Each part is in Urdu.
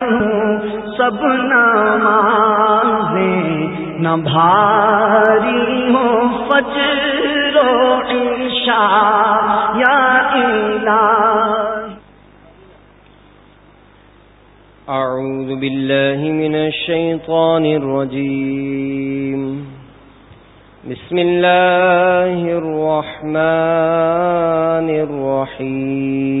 سب نمازیں نہ بھاری ہو فجر و عشاء یا أعوذ بالله من الشيطان الرجيم بسم الله الرحمن الرحيم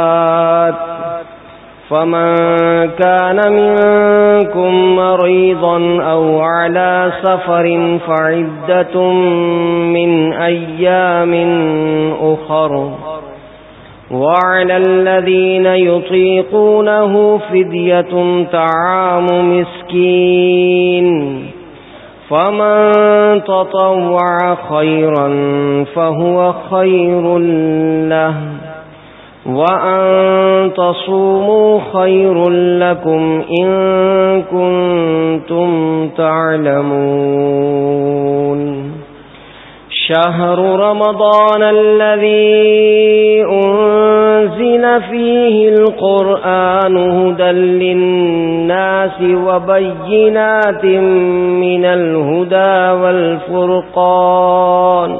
فمن كان منكم مريضا أو على سفر فعدة من أيام أخر وعلى الذين يطيقونه فدية طعام مسكين فمن تطوع خيرا فهو خير له وأن تصوموا خير لكم إن كنتم تعلمون شهر رمضان الذي أنزل فيه القرآن هدى للناس وبينات من الهدى والفرقان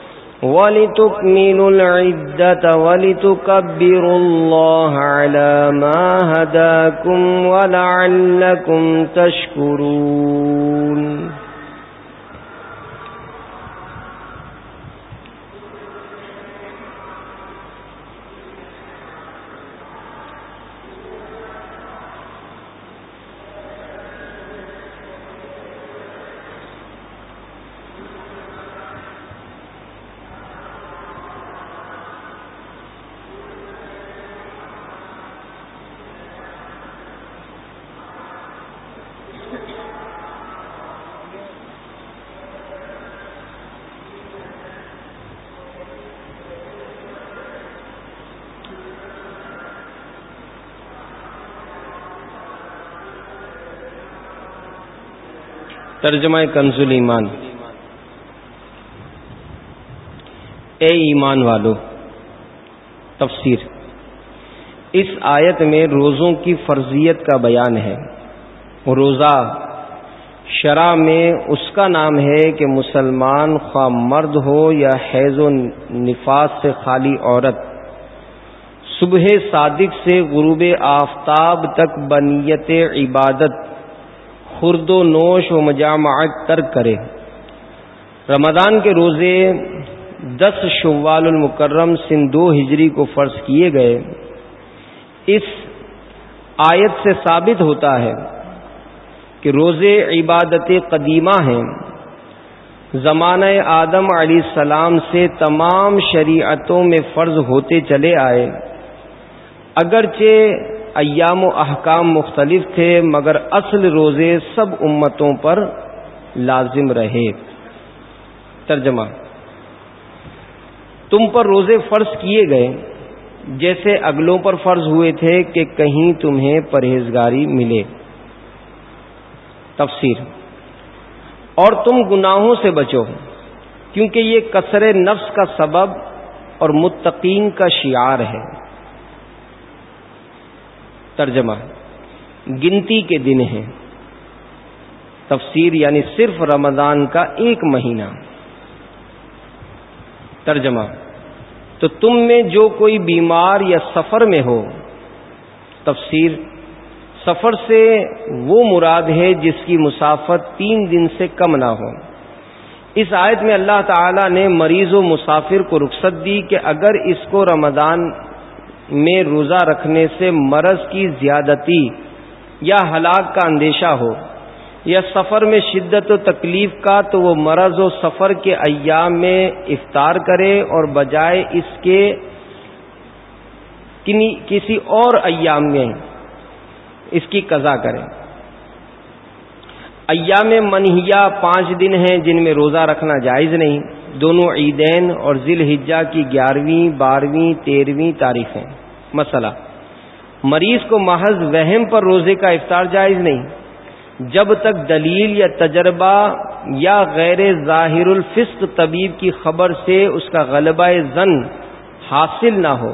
ولتكملوا العدة ولتكبروا الله على ما هداكم ولعلكم تشكرون ترجمہ کنزل ایمان۔ اے ایمان والو، تفسیر۔ اس آیت میں روزوں کی فرضیت کا بیان ہے۔ روزہ شرح میں اس کا نام ہے کہ مسلمان خواہ مرد ہو یا حیض و نفاذ سے خالی عورت، صبح صادق سے غروب آفتاب تک بنیت عبادت خرد و نوش و مجامعت ترک کرے۔ رمضان کے روزے دس شوال المکرم سن دو ہجری کو فرض کیے گئے۔ اس آیت سے ثابت ہوتا ہے کہ روزے عبادت قدیمہ ہیں۔ زمانہ آدم علیہ السلام سے تمام شریعتوں میں فرض ہوتے چلے آئے۔ اگرچہ ایام و احکام مختلف تھے، مگر اصل روزے سب امتوں پر لازم رہے۔ ترجمہ، تم پر روزے فرض کیے گئے، جیسے اگلوں پر فرض ہوئے تھے کہ کہیں تمہیں پرہیزگاری ملے۔ تفسیر، اور تم گناہوں سے بچو، کیونکہ یہ کثر نفس کا سبب اور متقین کا شعار ہے۔ ترجمہ گنتی کے دن ہیں تفسیر یعنی صرف رمضان کا ایک مہینہ۔ ترجمہ، تو تم میں جو کوئی بیمار یا سفر میں ہو، تفسیر، سفر سے وہ مراد ہے جس کی مسافت تین دن سے کم نہ ہو۔ اس آیت میں اللہ تعالی نے مریض و مسافر کو رخصت دی کہ اگر اس کو رمضان میں روزہ رکھنے سے مرض کی زیادتی یا ہلاک کا اندیشہ ہو یا سفر میں شدت و تکلیف کا تو وہ مرض و سفر کے ایام میں افطار کرے اور بجائے اس کے کسی اور ایام میں اس کی قضا کریں ایام منہیا پانچ دن ہیں جن میں روزہ رکھنا جائز نہیں۔ دونوں عیدین اور ذیل حجا کی گیارہویں، بارہویں، تیرہویں تاریخیں۔ مسئلہ۔ مریض کو محض وہم پر روزے کا افطار جائز نہیں۔ جب تک دلیل یا تجربہ یا غیر ظاہر الفسق طبیب کی خبر سے اس کا غلبہ زن حاصل نہ ہو،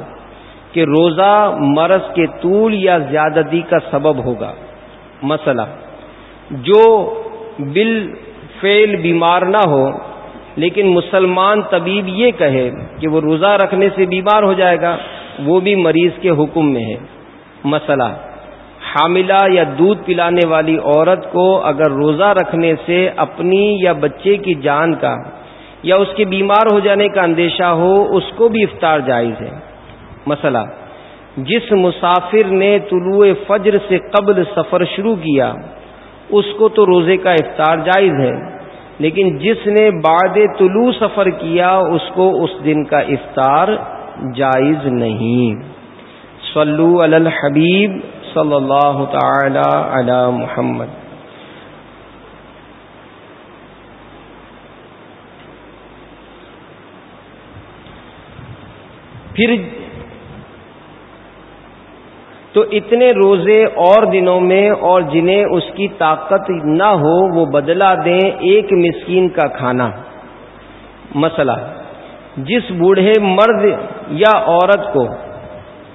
کہ روزہ مرض کے طول یا زیادتی کا سبب ہوگا۔ مسئلہ۔ جو بال فیل بیمار نہ ہو، لیکن مسلمان طبیب یہ کہے کہ وہ روزہ رکھنے سے بیمار ہو جائے گا۔ وہ بھی مریض کے حکم میں ہے۔ مسئلہ حاملہ یا دودھ پلانے والی عورت کو اگر روزہ رکھنے سے اپنی یا بچے کی جان کا یا اس کے بیمار ہو جانے کا اندیشہ ہو، اس کو بھی افطار جائز ہے۔ مسئلہ جس مسافر نے طلوع فجر سے قبل سفر شروع کیا، اس کو تو روزے کا افطار جائز ہے، لیکن جس نے بعد طلوع سفر کیا، اس کو اس دن کا افطار جائز نہیں۔ صلو علی الحبیب صلی اللہ تعالی علی محمد۔ پھر تو اتنے روزے اور دنوں میں اور جنہیں اس کی طاقت نہ ہو وہ بدلا دیں ایک مسکین کا کھانا۔ مسئلہ، جس بوڑھے مرد یا عورت کو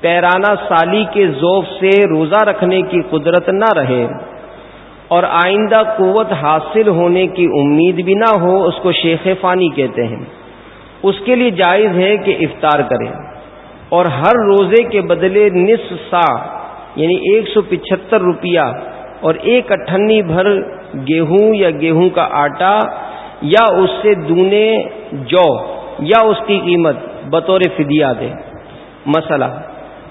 پیرانہ سالی کے ذوف سے روزہ رکھنے کی قدرت نہ رہے اور آئندہ قوت حاصل ہونے کی امید بھی نہ ہو، اس کو شیخ فانی کہتے ہیں۔ اس کے لیے جائز ہے کہ افطار کریں اور ہر روزے کے بدلے نصف سا یعنی ایک سو پچہتر روپیہ اور ایک اٹھنی بھر گیہوں یا گیہوں کا آٹا یا اس سے دونے جو یا اس کی قیمت بطور فدیہ دے۔ مسئلہ،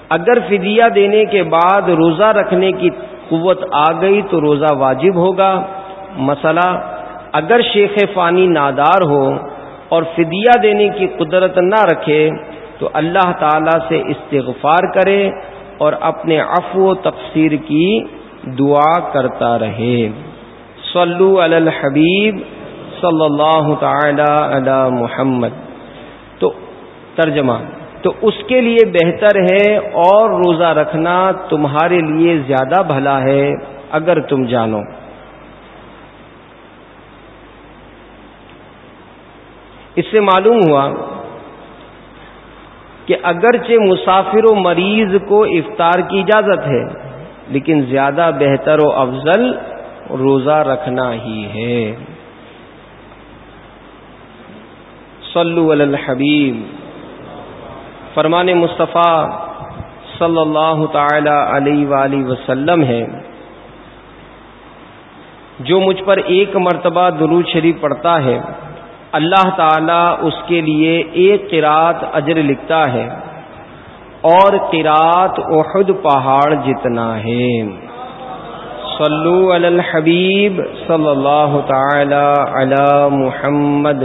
اگر فدیہ دینے کے بعد روزہ رکھنے کی قوت آ گئی تو روزہ واجب ہوگا۔ مسئلہ، اگر شیخ فانی نادار ہو اور فدیہ دینے کی قدرت نہ رکھے تو اللہ تعالی سے استغفار کرے اور اپنے عفو و تقسیر کی دعا کرتا رہے۔ صلو علی الحبیب صلی اللہ تعالی علی محمد۔ ترجمہ۔ تو اس کے لیے بہتر ہے اور روزہ رکھنا تمہارے لیے زیادہ بھلا ہے، اگر تم جانو۔ اس سے معلوم ہوا کہ اگرچہ مسافر و مریض کو افطار کی اجازت ہے، لیکن زیادہ بہتر و افضل روزہ رکھنا ہی ہے۔ صلو علی الحبیب۔ فرمان مصطفیٰ صلی اللہ تعالی علیہ وآلہ وسلم ہے جو مجھ پر ایک مرتبہ درود شریف پڑھتا ہے، اللہ تعالی اس کے لیے ایک قرات اجر لکھتا ہے اور قرات احد پہاڑ جتنا ہے۔ صلو علی الحبیب صلی اللہ تعالی علی محمد۔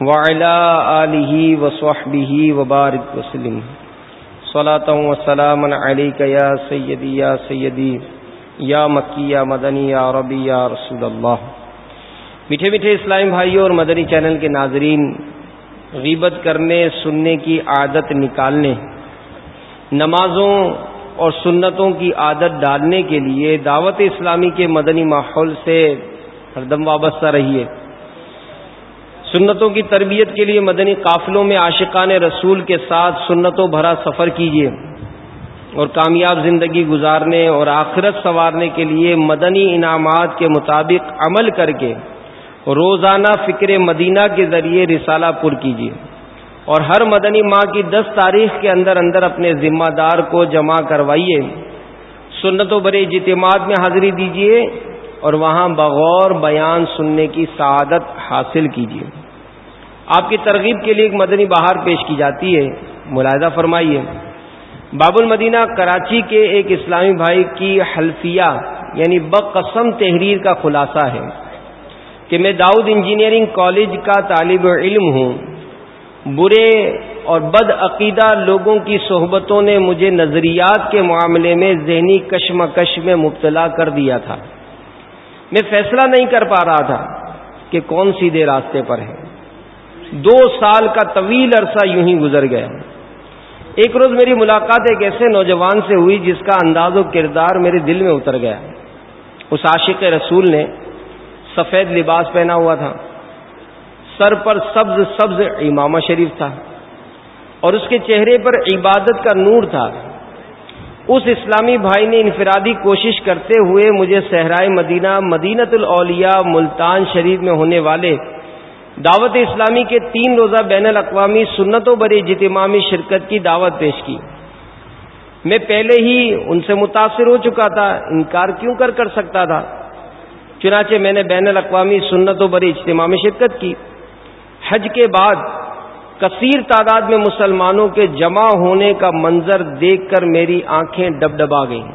وعلی آلہ وصحبہ وبارک وسلم. صلاة وسلام علیکہ یا سیدی یا سیدی یا مکی یا مدنی یا ربی یا رسول اللہ میٹھے میٹھے اسلام بھائیوں اور مدنی چینل کے ناظرین، غیبت کرنے، سننے کی عادت نکالنے، نمازوں اور سنتوں کی عادت ڈالنے کے لیے دعوت اسلامی کے مدنی ماحول سے ہر دم وابستہ رہیے۔ سنتوں کی تربیت کے لیے مدنی قافلوں میں عاشقان رسول کے ساتھ سنتوں بھرا سفر کیجیے اور کامیاب زندگی گزارنے اور آخرت سنوارنے کے لیے مدنی انعامات کے مطابق عمل کر کے روزانہ فکر مدینہ کے ذریعے رسالہ پر کیجیے اور ہر مدنی ماہ کی دس تاریخ کے اندر اندر اپنے ذمہ دار کو جمع کروائیے سنت و بڑے اجتماعات میں حاضری دیجیے اور وہاں بغور بیان سننے کی سعادت حاصل کیجیے آپ کی ترغیب کے لیے ایک مدنی بہار پیش کی جاتی ہے۔ ملاحظہ فرمائیے۔ باب المدینہ کراچی کے ایک اسلامی بھائی کی حلفیہ یعنی بقسم تحریر کا خلاصہ ہے کہ میں داؤد انجینئرنگ کالج کا طالب علم ہوں۔ برے اور بد عقیدہ لوگوں کی صحبتوں نے مجھے نظریات کے معاملے میں ذہنی کشمکش میں مبتلا کر دیا تھا۔ میں فیصلہ نہیں کر پا رہا تھا کہ کون سیدھے راستے پر ہے۔ دو سال کا طویل عرصہ یوں ہی گزر گیا۔ ایک روز میری ملاقات ایک ایسے نوجوان سے ہوئی جس کا انداز و کردار میرے دل میں اتر گیا۔ اس عاشق رسول نے سفید لباس پہنا ہوا تھا۔ سر پر سبز سبز امامہ شریف تھا۔ اور اس کے چہرے پر عبادت کا نور تھا۔ اس اسلامی بھائی نے انفرادی کوشش کرتے ہوئے مجھے صحرائے مدینہ مدینت الاولیاء، ملتان شریف میں ہونے والے دعوت اسلامی کے تین روزہ بین الاقوامی سنتوں بڑے اجتماعی شرکت کی دعوت پیش کی۔ میں پہلے ہی ان سے متاثر ہو چکا تھا، انکار کیوں کر کر سکتا تھا؟ چنانچہ میں نے بین الاقوامی سنت و بڑی اجتماع میں شرکت کی۔ حج کے بعد کثیر تعداد میں مسلمانوں کے جمع ہونے کا منظر دیکھ کر میری آنکھیں ڈب ڈبا گئیں۔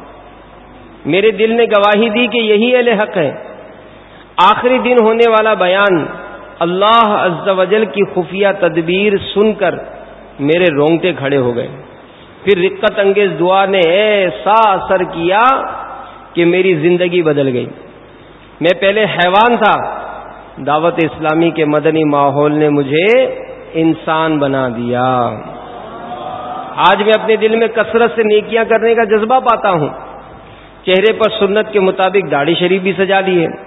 میرے دل نے گواہی دی کہ یہی اہل حق ہے۔ آخری دن ہونے والا بیان اللہ عز و جل کی خفیہ تدبیر سن کر میرے رونگٹے کھڑے ہو گئے۔ پھر رقت انگیز دعا نے ایسا اثر کیا کہ میری زندگی بدل گئی۔ میں پہلے حیوان تھا۔ دعوت اسلامی کے مدنی ماحول نے مجھے انسان بنا دیا۔ آج میں اپنے دل میں کثرت سے نیکیاں کرنے کا جذبہ پاتا ہوں۔ چہرے پر سنت کے مطابق داڑھی شریف بھی سجا دی ہے۔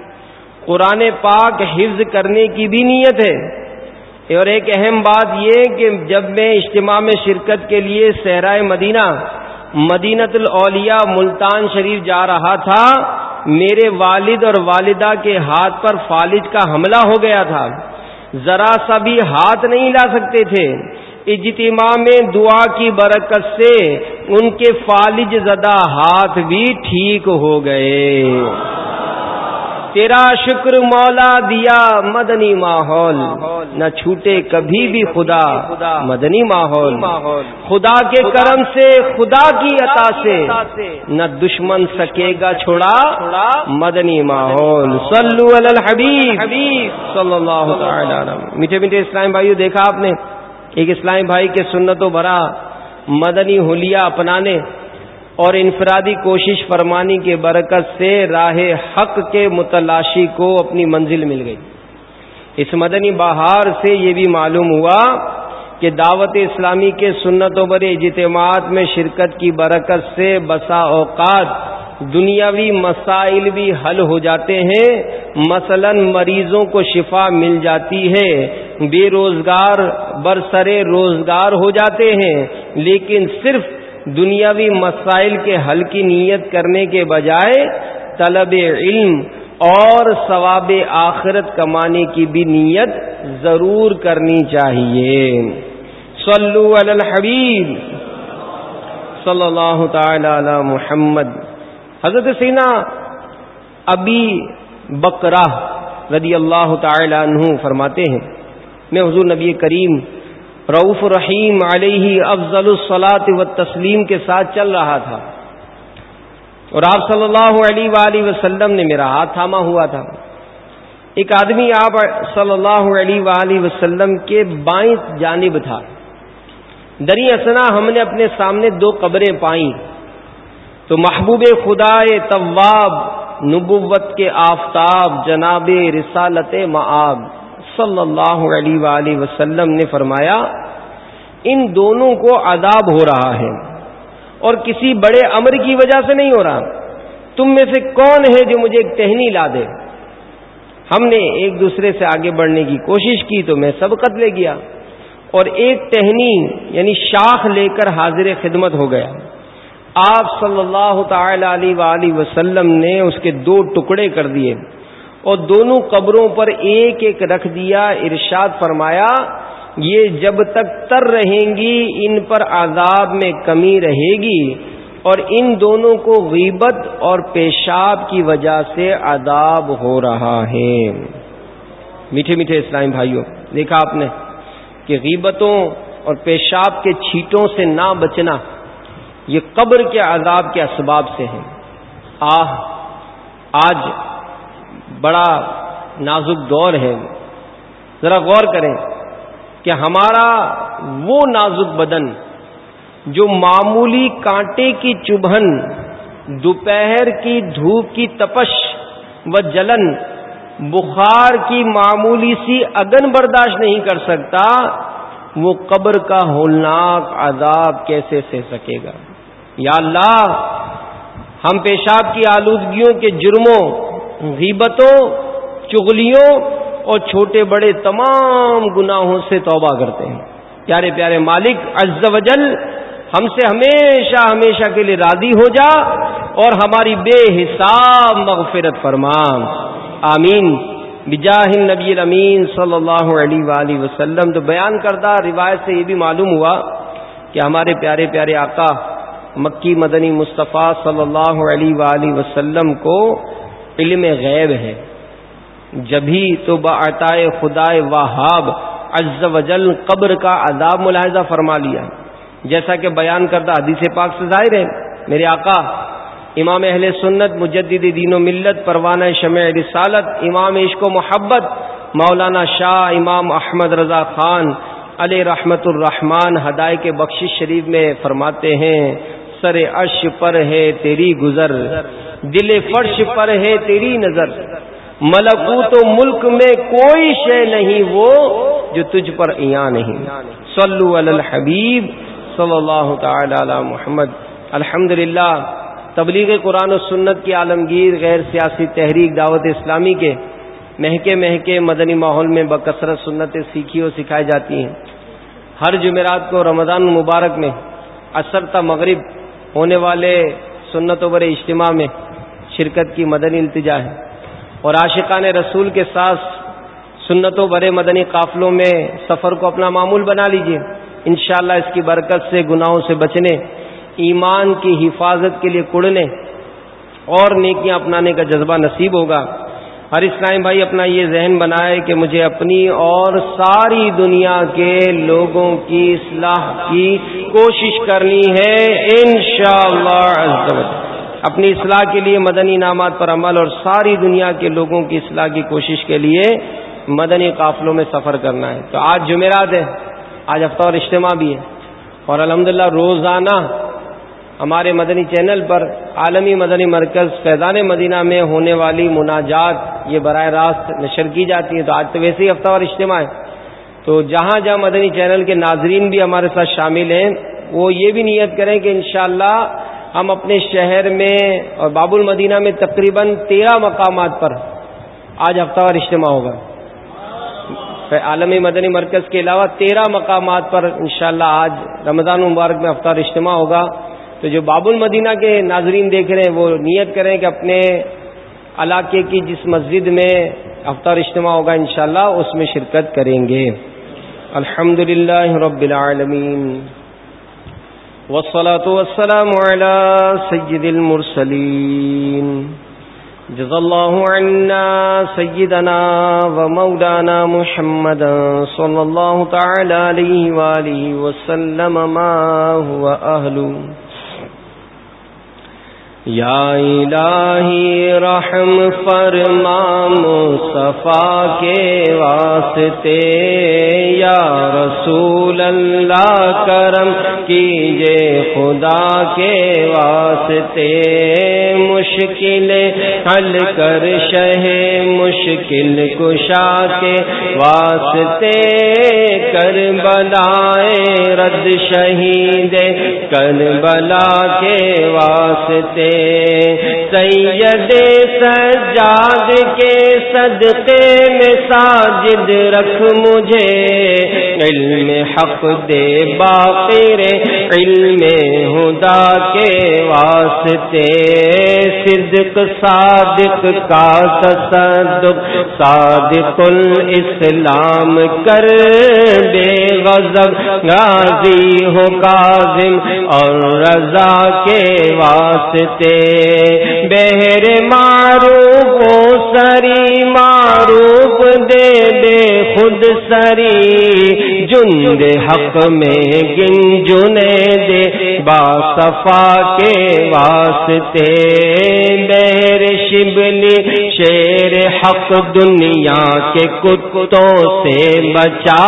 قرآن پاک حفظ کرنے کی بھی نیت ہے۔ اور ایک اہم بات یہ کہ جب میں اجتماع میں شرکت کے لیے صحرائے مدینہ مدینت الاولیاء، ملتان شریف جا رہا تھا، میرے والد اور والدہ کے ہاتھ پر فالج کا حملہ ہو گیا تھا۔ ذرا سا بھی ہاتھ نہیں لا سکتے تھے۔ اجتماع میں دعا کی برکت سے ان کے فالج زدہ ہاتھ بھی ٹھیک ہو گئے۔ تیرا شکر مولا دیا مدنی ماحول۔ نہ چھوٹے کبھی بھی خدا، مدنی ماحول۔ خدا کے کرم سے، خدا کی عطا سے۔ نہ دشمن سکے گا چھوڑا، مدنی ماحول۔ صلو علی الحبیب۔ صلی اللہ تعالی میٹھے میٹھے اسلام بھائیو، دیکھا آپ نے؟ ایک اسلام بھائی کے سنتوں بھرا مدنی ہولیا اپنانے۔ اور انفرادی کوشش فرمانی کے برکت سے راہ حق کے متلاشی کو اپنی منزل مل گئی۔ اس مدنی بہار سے یہ بھی معلوم ہوا کہ دعوت اسلامی کے سنتوں بر اجتماعات میں شرکت کی برکت سے بسا اوقات دنیاوی مسائل بھی حل ہو جاتے ہیں۔ مثلا مریضوں کو شفا مل جاتی ہے۔ بے روزگار، برسرے روزگار ہو جاتے ہیں۔ لیکن صرف دنیاوی مسائل کے حل کی نیت کرنے کے بجائے طلب علم اور ثواب آخرت کمانے کی بھی نیت ضرور کرنی چاہیے۔ صلو علی الحبیب صلی اللہ تعالی علی محمد۔ حضرت سینا ابی بکرا رضی اللہ تعالی عنہ فرماتے ہیں، میں حضور نبی کریم رعف رحیم علیہ افضل الصلاط و تسلیم کے ساتھ چل رہا تھا۔ اور آپ صلی اللہ علیہ وآلہ وسلم نے میرا ہاتھ تھاما ہوا تھا۔ ایک آدمی آپ صلی اللہ علیہ وآلہ وسلم کے بائیں جانب تھا۔ دری اسنا ہم نے اپنے سامنے دو قبریں پائیں۔ تو محبوب خدا طواب نبوت کے آفتاب جناب رسالت معاب۔ صلی اللہ علیہ وآلہ وسلم نے فرمایا، ان دونوں کو عذاب ہو رہا ہے اور کسی بڑے امر کی وجہ سے نہیں ہو رہا۔ تم میں سے کون ہے جو مجھے ایک ٹہنی لا دے؟ ہم نے ایک دوسرے سے آگے بڑھنے کی کوشش کی تو میں سبقت لے گیا اور ایک ٹہنی یعنی شاخ لے کر حاضر خدمت ہو گیا۔ آپ صلی اللہ تعالی علیہ وآلہ وسلم نے اس کے دو ٹکڑے کر دیے۔ اور دونوں قبروں پر ایک ایک رکھ دیا، ارشاد فرمایا، یہ جب تک تر رہیں گی، ان پر عذاب میں کمی رہے گی۔ اور ان دونوں کو غیبت اور پیشاب کی وجہ سے عذاب ہو رہا ہے۔ میٹھے میٹھے اسلام بھائیوں، دیکھا آپ نے کہ غیبتوں اور پیشاب کے چھیٹوں سے نہ بچنا یہ قبر کے عذاب کے اسباب سے ہیں آہ، آج بڑا نازک دور ہے۔ ذرا غور کریں کہ ہمارا وہ نازک بدن جو معمولی کانٹے کی چبھن، دوپہر کی دھوپ کی تپش و جلن، بخار کی معمولی سی اگن برداشت نہیں کر سکتا، وہ قبر کا ہولناک عذاب کیسے سہ سکے گا؟ یا اللہ، ہم پیشاب کی آلودگیوں کے جرموں غیبتوں، چغلیوں اور چھوٹے بڑے تمام گناہوں سے توبہ کرتے ہیں۔ پیارے پیارے مالک، عز و جل ہم سے ہمیشہ ہمیشہ کے لیے راضی ہو جا اور ہماری بے حساب مغفرت فرمان آمین۔ بجاہ نبی الامین صلی اللہ علیہ وآلہ وسلم تو بیان کردہ روایت سے یہ بھی معلوم ہوا کہ ہمارے پیارے پیارے آقا مکی مدنی مصطفیٰ صلی اللہ علیہ وآلہ وسلم کو علم غیب ہے۔ جبھی تو بعطائے خدائے وہاب عز و جل قبر کا عذاب ملاحظہ فرما لیا۔ جیسا کہ بیان کردہ حدیث پاک سے ظاہر ہے، میرے آقا، امام اہل سنت، مجدد دین و ملت، پروانہ شمع رسالت، امام عشق و محبت، مولانا شاہ امام احمد رضا خان علیہ رحمت الرحمان ہدائے کے بخشش شریف میں فرماتے ہیں، سر عرش پر ہے تیری گزر۔ دل فرش پر ہے تیری نظر۔ ملکوت و ملک میں کوئی شے نہیں وہ جو تجھ پر ایاں نہیں۔ صلو علی الحبیب صلی اللہ تعالی علی محمد۔ الحمد تبلیغ قرآن و سنت کی عالمگیر غیر سیاسی تحریک دعوت اسلامی کے مہکے مہکے مدنی ماحول میں بکثرت سنتیں سیکھی اور سکھائی جاتی ہیں۔ ہر جمعرات کو رمضان مبارک میں اثر تا مغرب ہونے والے سنت و بر اجتماع میں شرکت کی مدنی التجا ہے۔ اور عاشقان رسول کے ساتھ سنت و برے مدنی قافلوں میں سفر کو اپنا معمول بنا لیجیے انشاءاللہ اس کی برکت سے، گناہوں سے بچنے، ایمان کی حفاظت کے لیے کڑنے اور نیکیاں اپنانے کا جذبہ نصیب ہوگا۔ ہر اسلام بھائی اپنا یہ ذہن بنائے کہ مجھے اپنی اور ساری دنیا کے لوگوں کی اصلاح کی کوشش کرنی ہے۔ انشاءاللہ اپنی اصلاح کے لیے مدنی انعامات پر عمل اور ساری دنیا کے لوگوں کی اصلاح کی کوشش کے لیے مدنی قافلوں میں سفر کرنا ہے۔ تو آج جمعرات ہے، آج ہفتہ اور اجتماع بھی ہے۔ اور الحمدللہ روزانہ ہمارے مدنی چینل پر عالمی مدنی مرکز فیضان مدینہ میں ہونے والی مناجات یہ براہ راست نشر کی جاتی ہیں۔ تو آج تو ویسے ہی ہفتہ اور اجتماع ہے۔ تو جہاں جہاں مدنی چینل کے ناظرین بھی ہمارے ساتھ شامل ہیں، وہ یہ بھی نیت کریں کہ انشاءاللہ ہم اپنے شہر میں اور باب المدینہ میں تقریباً تیرہ مقامات پر آج ہفتہ وار اجتماع ہوگا۔ عالمی مدنی مرکز کے علاوہ تیرہ مقامات پر انشاءاللہ آج رمضان مبارک میں ہفتہ اجتماع ہوگا۔ تو جو باب المدینہ کے ناظرین دیکھ رہے ہیں، وہ نیت کریں کہ اپنے علاقے کی جس مسجد میں افطار اجتماع ہوگا انشاءاللہ، اس میں شرکت کریں گے۔ الحمد للہ رب العالمین۔ والصلاة والسلام على سيد المرسلين. جزا الله عنا سيدنا ومولانا محمدا صلى الله تعالى عليه وآله وسلم، ما هو أهله. یا الہی رحم فرما مصطفیٰ کے واسطے، یا رسول اللہ کرم کیجے خدا کے واسطے۔ مشکل حل کر شہ، مشکل کشا کے واسطے۔ کر بلائے رد شہید کر بلا کے واسطے۔ سید سجاد کے صدقے میں ساجد رکھ مجھے، علم حق دے باقر، علم خدا کے واسطے۔ صدق صادق کا تصدق، صادق الاسلام کر۔ بے غضب غازی ہو کاظم اور رضا کے واسطے۔ سے بہر معروف سری معروف دے دے۔ خود سری جند حق میں گنجنے دے با صفا کے واسطے بیر شبلی شیر حق دنیا کے کتوں سے بچا۔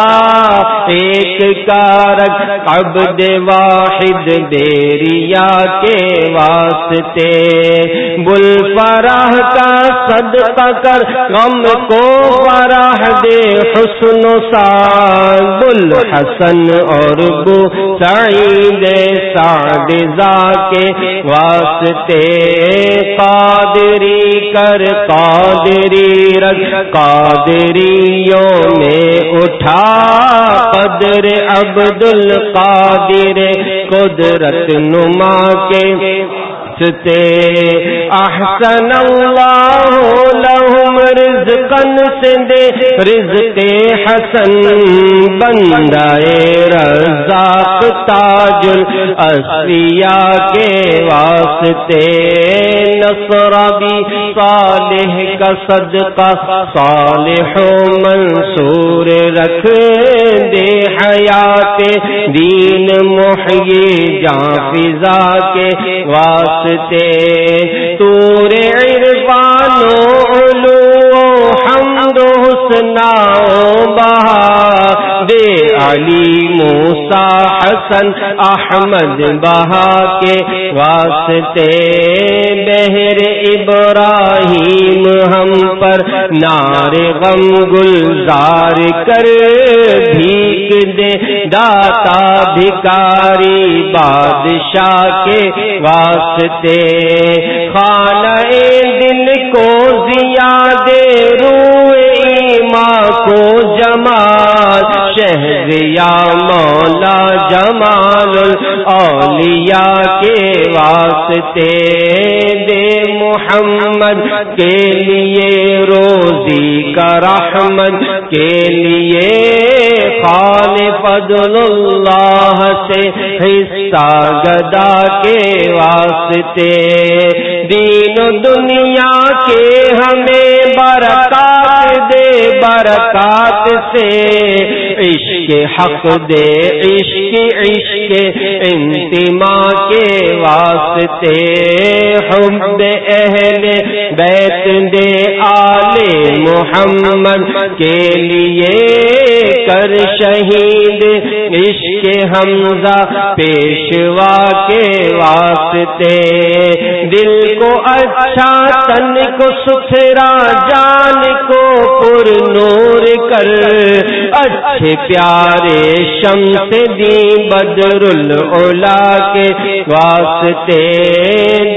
ایک کارک عبد واحد بیریا کے واسطے۔ بل فراہ کا صدقہ کر، غم کو فراہ دے حسن و سا بل حسن اور بو سعید سعدزا کے واسطے قادری کر قادری رکھ قادریوں میں اٹھا قدر عبد القادر قدرت نما کے احسن اللہ لہم رزقن سے دے رزق حسن، بندائے رزاق، تاج الاسفیاء کے واسطے نصر صالح کا صدقہ، صالح و منصور رکھ دے حیات دین محیی جان فضا کے واسطے۔ تور عرفانو بہا دے علی موسا حسن احمد بہا کے واسطے۔ بہر ابراہیم ہم پر نار غم گلزار کر۔ بھیک دے داتا بھکاری بادشاہ کے واسطے۔ خانہ دل کو زیادے روئے کو جمال شہریا مولا جمال اولیاء کے واسطے دے محمد کے لیے روزی کا رحمت، کے لیے خال فضل اللہ سے حصہ گدا کے واسطے۔ دین دنیا کے ہمیں برکات برکات سے عشق حق دے، عشق عشق انتما کے واسطے۔ حب اہل بیت دے آل محمد کے لیے کر شہید عشق حمزہ پیشوا کے واسطے۔ دل کو اچھا تن کو ستھرا، جان کو پر نور کر۔ اچھے پیارے شمس دی بدر الا کے واسطے۔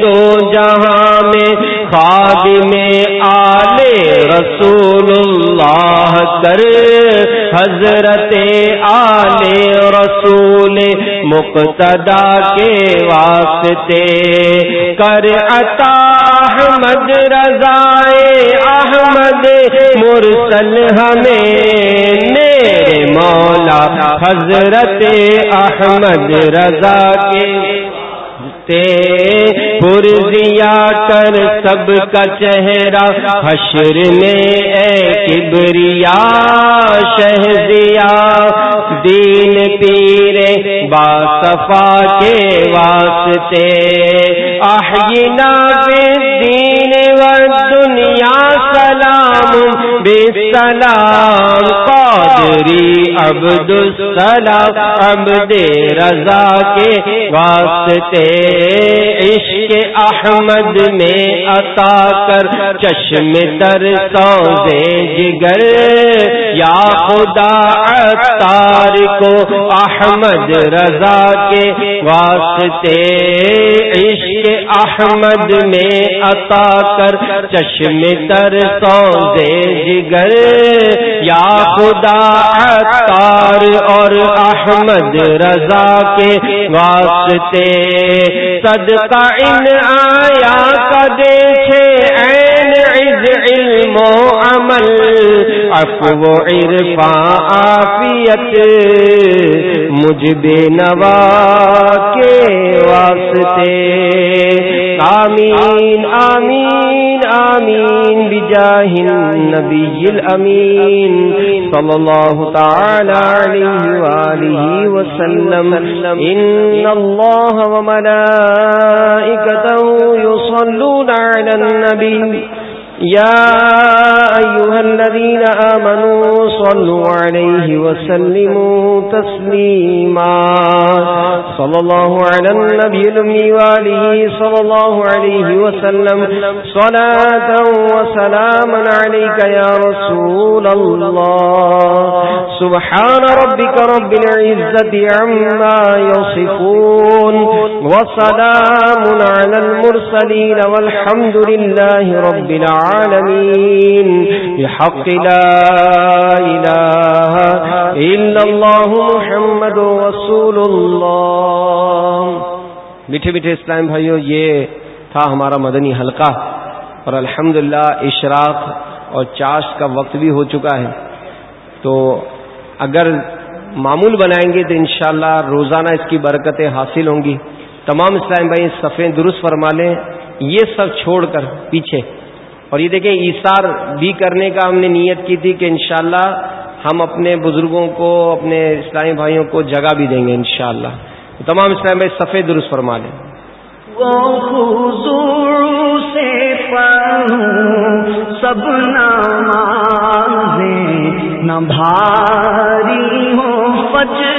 دو جہاں میں خواب میں آلے رسول اللہ کر۔ حضرت آلے رسول مقتدا کے واسطے کر عطا احمد رضائے احمد مرسل ہمیں میرے مولا حضرت احمد رضا کے پرزیا کر سب کا چہرہ، حشر میں اے کبریا شہزیا دین پیرے باصفا کے واسطے۔ آہینا بے دین و دنیا سلام، بے سلام قادری عبد السلام عبد رضا کے واسطے عشق احمد میں عطا کر چشم در سوزے جگر۔ یا خدا عطار کو احمد رضا کے واسطے عشق احمد میں عطا کر چشم در سوزے جگر۔ یا خدا عطار اور احمد رضا کے واسطے۔ صدقہ ان آیا کدے عین عز علم و عمل افو عرفا عافیت۔ مجھ بے نوا کے واسطے۔ آمین آمین۔ النبي الأمين صلى الله تعالى عليه وآله وسلم. إن الله وملائكته يصلون على النبي. يا أيها الذين آمنوا صلوا عليه وسلموا تسليما. صلى الله على النبي الأمي وآله صلى الله عليه وسلم. صلاة وسلاما عليك يا رسول الله. سبحان ربك رب العزة عما يصفون. وسلام على المرسلين والحمد لله رب العالمين. العالمين. بحق لا إله إلا الله محمد رسول الله. میٹھے میٹھے اسلام بھائیو، یہ تھا ہمارا مدنی حلقہ، اور الحمد اشراق اور چاش کا وقت بھی ہو چکا ہے۔ تو اگر معمول بنائیں گے تو انشاءاللہ روزانہ اس کی برکتیں حاصل ہوں گی۔ تمام اسلام بھائی صفیں درست فرما لیں۔ یہ سب چھوڑ کر پیچھے اور یہ دیکھیں ایسار بھی کرنے کا ہم نے نیت کی تھی کہ انشاءاللہ ہم اپنے بزرگوں کو، اپنے اسلامی بھائیوں کو جگہ بھی دیں گے انشاءاللہ۔ تمام اسلام بھائی سفید درست فرما لیں۔ سب نہ بھاری ہو